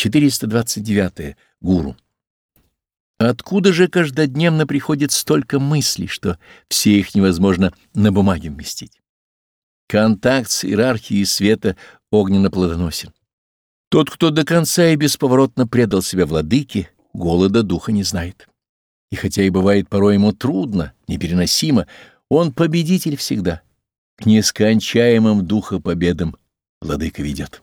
429. Гуру. Откуда же каждодневно приходит столько мыслей, что все их невозможно на бумаге вместить? Контакт с иерархией света огненно плодоносен. Тот, кто до конца и бесповоротно предал себя владыке, голода духа не знает. И хотя и бывает порой ему трудно, непереносимо, он победитель всегда. К нескончаемым духа победам владыка ведет.